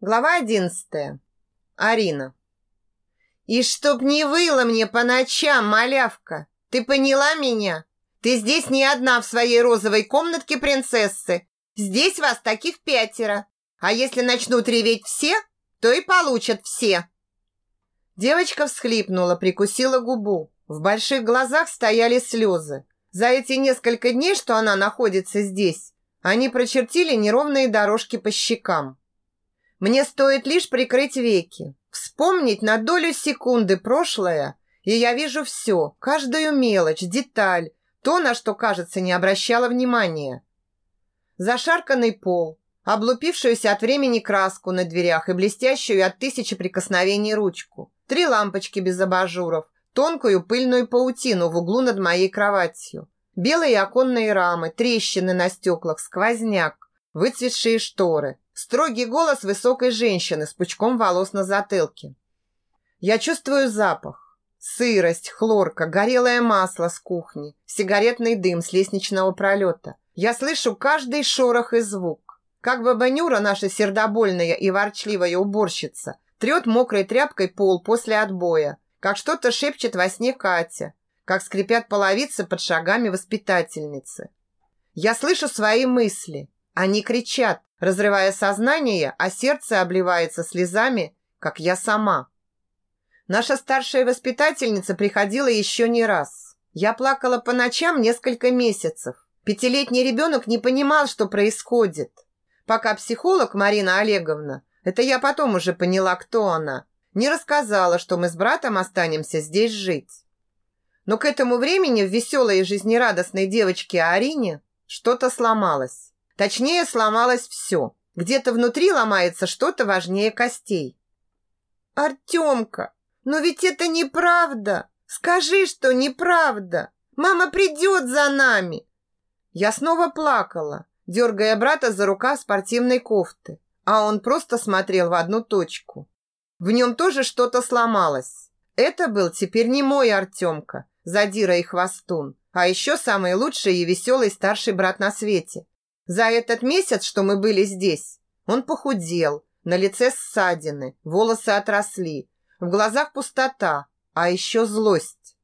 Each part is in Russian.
Глава одиннадцатая. Арина. «И чтоб не выла мне по ночам, малявка! Ты поняла меня? Ты здесь не одна в своей розовой комнатке принцессы. Здесь вас таких пятеро. А если начнут реветь все, то и получат все». Девочка всхлипнула, прикусила губу. В больших глазах стояли слезы. За эти несколько дней, что она находится здесь, они прочертили неровные дорожки по щекам. Мне стоит лишь прикрыть веки, вспомнить на долю секунды прошлое, и я вижу все, каждую мелочь, деталь, то, на что, кажется, не обращала внимания. Зашарканный пол, облупившуюся от времени краску на дверях и блестящую от тысячи прикосновений ручку, три лампочки без абажуров, тонкую пыльную паутину в углу над моей кроватью, белые оконные рамы, трещины на стеклах, сквозняк, выцветшие шторы – Строгий голос высокой женщины с пучком волос на затылке. Я чувствую запах. Сырость, хлорка, горелое масло с кухни, сигаретный дым с лестничного пролета. Я слышу каждый шорох и звук. Как баба Нюра, наша сердобольная и ворчливая уборщица, трет мокрой тряпкой пол после отбоя, как что-то шепчет во сне Катя, как скрипят половицы под шагами воспитательницы. Я слышу свои мысли. Они кричат, разрывая сознание, а сердце обливается слезами, как я сама. Наша старшая воспитательница приходила еще не раз. Я плакала по ночам несколько месяцев. Пятилетний ребенок не понимал, что происходит. Пока психолог Марина Олеговна, это я потом уже поняла, кто она, не рассказала, что мы с братом останемся здесь жить. Но к этому времени в веселой и жизнерадостной девочке Арине что-то сломалось. Точнее, сломалось все. Где-то внутри ломается что-то важнее костей. «Артемка, но ведь это неправда! Скажи, что неправда! Мама придет за нами!» Я снова плакала, дергая брата за рукав спортивной кофты, а он просто смотрел в одну точку. В нем тоже что-то сломалось. Это был теперь не мой Артемка, задира и хвостун, а еще самый лучший и веселый старший брат на свете, за этот месяц, что мы были здесь, он похудел, на лице ссадины, волосы отросли, в глазах пустота, а еще злость.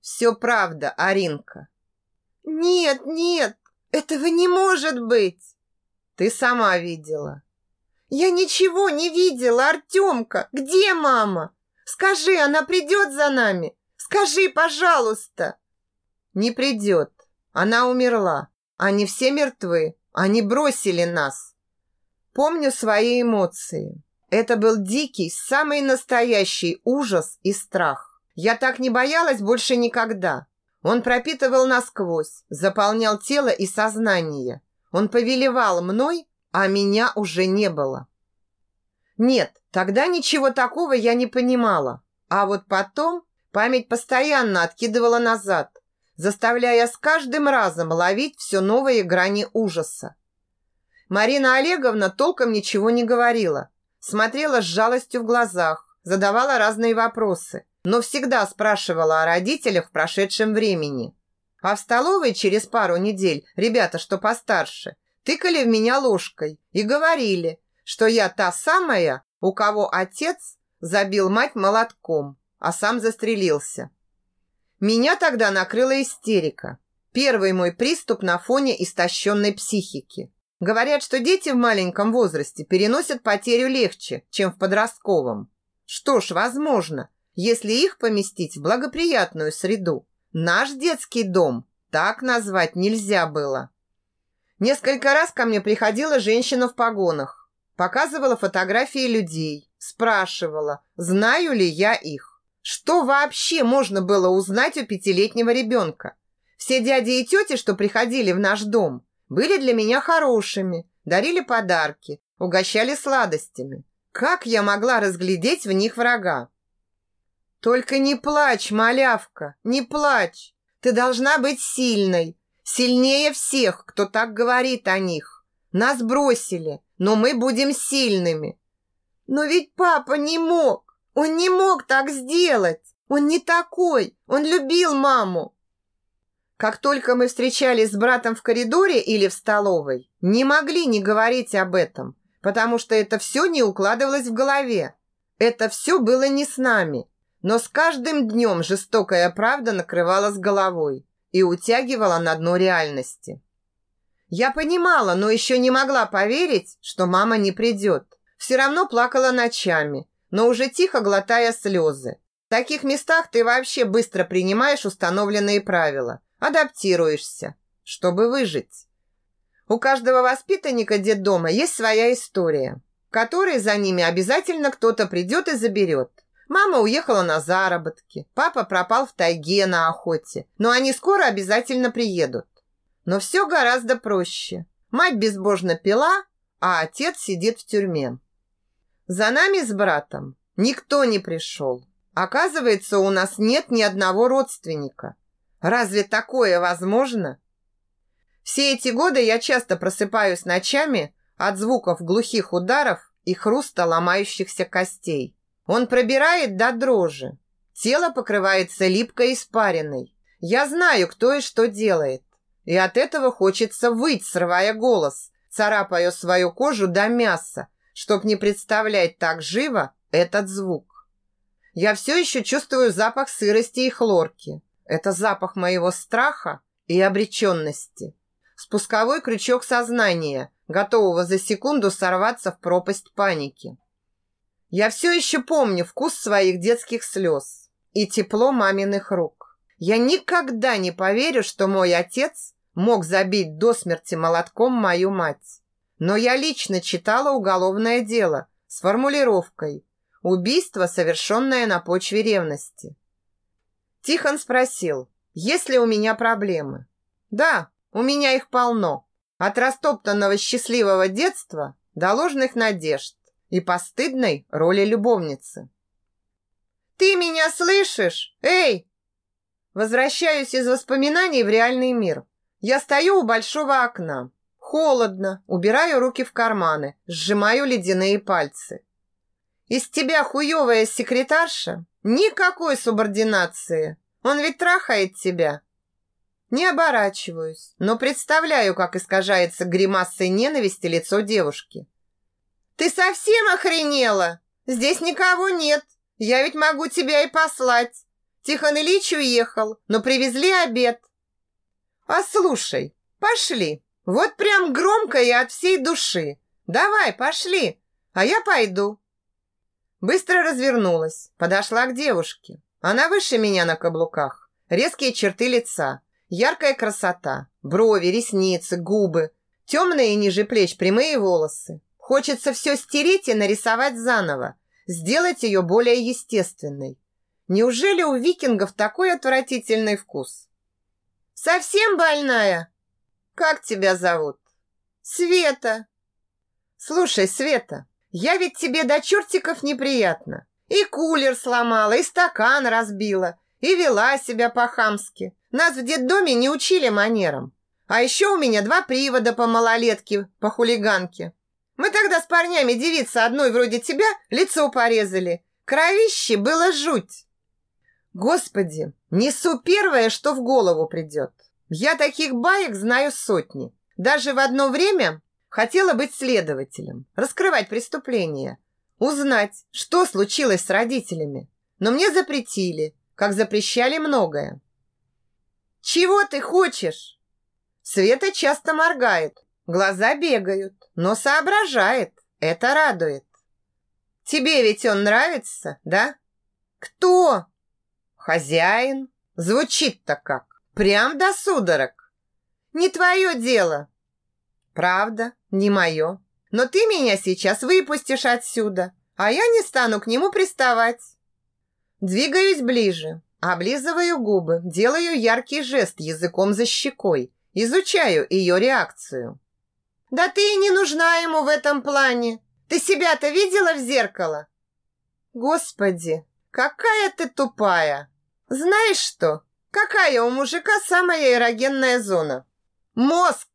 Все правда, Аринка. Нет, нет, этого не может быть. Ты сама видела. Я ничего не видела, Артемка. Где мама? Скажи, она придет за нами? Скажи, пожалуйста. Не придет. Она умерла. Они все мертвы. Они бросили нас. Помню свои эмоции. Это был дикий, самый настоящий ужас и страх. Я так не боялась больше никогда. Он пропитывал насквозь, заполнял тело и сознание. Он повелевал мной, а меня уже не было. Нет, тогда ничего такого я не понимала. А вот потом память постоянно откидывала назад, заставляя с каждым разом ловить все новые грани ужаса. Марина Олеговна толком ничего не говорила, смотрела с жалостью в глазах, задавала разные вопросы, но всегда спрашивала о родителях в прошедшем времени. А в столовой через пару недель ребята, что постарше, тыкали в меня ложкой и говорили, что я та самая, у кого отец забил мать молотком, а сам застрелился. Меня тогда накрыла истерика. Первый мой приступ на фоне истощенной психики. Говорят, что дети в маленьком возрасте переносят потерю легче, чем в подростковом. Что ж, возможно, если их поместить в благоприятную среду. Наш детский дом так назвать нельзя было. Несколько раз ко мне приходила женщина в погонах, показывала фотографии людей, спрашивала, знаю ли я их. Что вообще можно было узнать у пятилетнего ребенка? Все дяди и тети, что приходили в наш дом, были для меня хорошими, дарили подарки, угощали сладостями. Как я могла разглядеть в них врага? Только не плачь, малявка, не плачь. Ты должна быть сильной, сильнее всех, кто так говорит о них. Нас бросили, но мы будем сильными. Но ведь папа не мог. Он не мог так сделать. Он не такой. Он любил маму. Как только мы встречались с братом в коридоре или в столовой, не могли не говорить об этом, потому что это все не укладывалось в голове. Это все было не с нами. Но с каждым днем жестокая правда накрывала с головой и утягивала на дно реальности. Я понимала, но еще не могла поверить, что мама не придет. Все равно плакала ночами, но уже тихо глотая слезы. В таких местах ты вообще быстро принимаешь установленные правила, адаптируешься, чтобы выжить. У каждого воспитанника детдома есть своя история, которой за ними обязательно кто-то придет и заберет. Мама уехала на заработки, папа пропал в тайге на охоте, но они скоро обязательно приедут. Но все гораздо проще. Мать безбожно пила, а отец сидит в тюрьме. За нами с братом никто не пришел. Оказывается, у нас нет ни одного родственника. Разве такое возможно? Все эти годы я часто просыпаюсь ночами от звуков глухих ударов и хруста ломающихся костей. Он пробирает до дрожи. Тело покрывается липкой испариной. Я знаю, кто и что делает. И от этого хочется выть, срывая голос, царапая свою кожу до мяса, чтоб не представлять так живо этот звук. Я все еще чувствую запах сырости и хлорки. Это запах моего страха и обреченности. Спусковой крючок сознания, готового за секунду сорваться в пропасть паники. Я все еще помню вкус своих детских слез и тепло маминых рук. Я никогда не поверю, что мой отец мог забить до смерти молотком мою мать. Но я лично читала уголовное дело с формулировкой «Убийство, совершенное на почве ревности». Тихон спросил, есть ли у меня проблемы. Да, у меня их полно. От растоптанного счастливого детства до ложных надежд и постыдной роли любовницы. «Ты меня слышишь? Эй!» Возвращаюсь из воспоминаний в реальный мир. Я стою у большого окна. Холодно, убираю руки в карманы, сжимаю ледяные пальцы. Из тебя хуевая секретарша? Никакой субординации. Он ведь трахает тебя. Не оборачиваюсь, но представляю, как искажается гримасой ненависти лицо девушки. «Ты совсем охренела? Здесь никого нет. Я ведь могу тебя и послать. Тихон Ильич уехал, но привезли обед». «Послушай, пошли. Вот прям громко и от всей души. Давай, пошли, а я пойду». Быстро развернулась, подошла к девушке. Она выше меня на каблуках. Резкие черты лица, яркая красота, брови, ресницы, губы, темные ниже плеч прямые волосы. Хочется все стереть и нарисовать заново, сделать ее более естественной. Неужели у викингов такой отвратительный вкус? Совсем больная? Как тебя зовут? Света. Слушай, Света, я ведь тебе до чертиков неприятна. И кулер сломала, и стакан разбила, и вела себя по-хамски. Нас в детдоме не учили манерам. А еще у меня два привода по малолетке, по хулиганке. Мы тогда с парнями девица одной вроде тебя лицо порезали. Кровище было жуть. Господи, несу первое, что в голову придет. Я таких баек знаю сотни. Даже в одно время хотела быть следователем, раскрывать преступления, узнать, что случилось с родителями. Но мне запретили, как запрещали многое. «Чего ты хочешь?» Света часто моргает, Глаза бегают, но соображает. Это радует. Тебе ведь он нравится, да? Кто? Хозяин. Звучит-то как. Прям до судорог. Не твое дело. Правда, не мое. Но ты меня сейчас выпустишь отсюда, а я не стану к нему приставать. Двигаюсь ближе, облизываю губы, делаю яркий жест языком за щекой, изучаю ее реакцию. Да ты и не нужна ему в этом плане. Ты себя-то видела в зеркало? Господи, какая ты тупая. Знаешь что? Какая у мужика самая эрогенная зона? Мозг.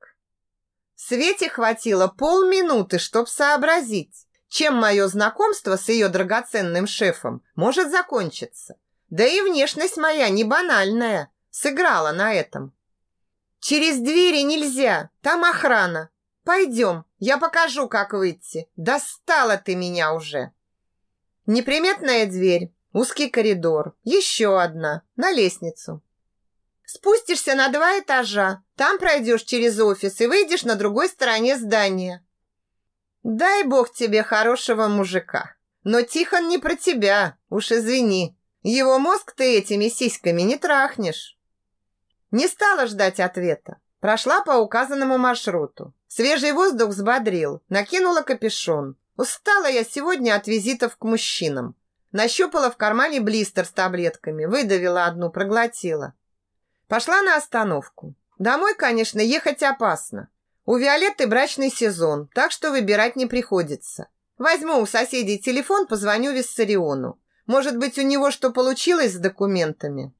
Свете хватило полминуты, чтоб сообразить, чем мое знакомство с ее драгоценным шефом может закончиться. Да и внешность моя не банальная, сыграла на этом. Через двери нельзя, там охрана. Пойдем, Я покажу, как выйти. Достала ты меня уже. Неприметная дверь, узкий коридор, еще одна, на лестницу. Спустишься на два этажа, там пройдешь через офис и выйдешь на другой стороне здания. Дай бог тебе хорошего мужика. Но Тихон не про тебя, уж извини. Его мозг ты этими сиськами не трахнешь. Не стала ждать ответа. Прошла по указанному маршруту. Свежий воздух взбодрил, накинула капюшон. Устала я сегодня от визитов к мужчинам. Нащупала в кармане блистер с таблетками, выдавила одну, проглотила. Пошла на остановку. Домой, конечно, ехать опасно. У Виолетты брачный сезон, так что выбирать не приходится. Возьму у соседей телефон, позвоню Виссариону. Может быть, у него что получилось с документами?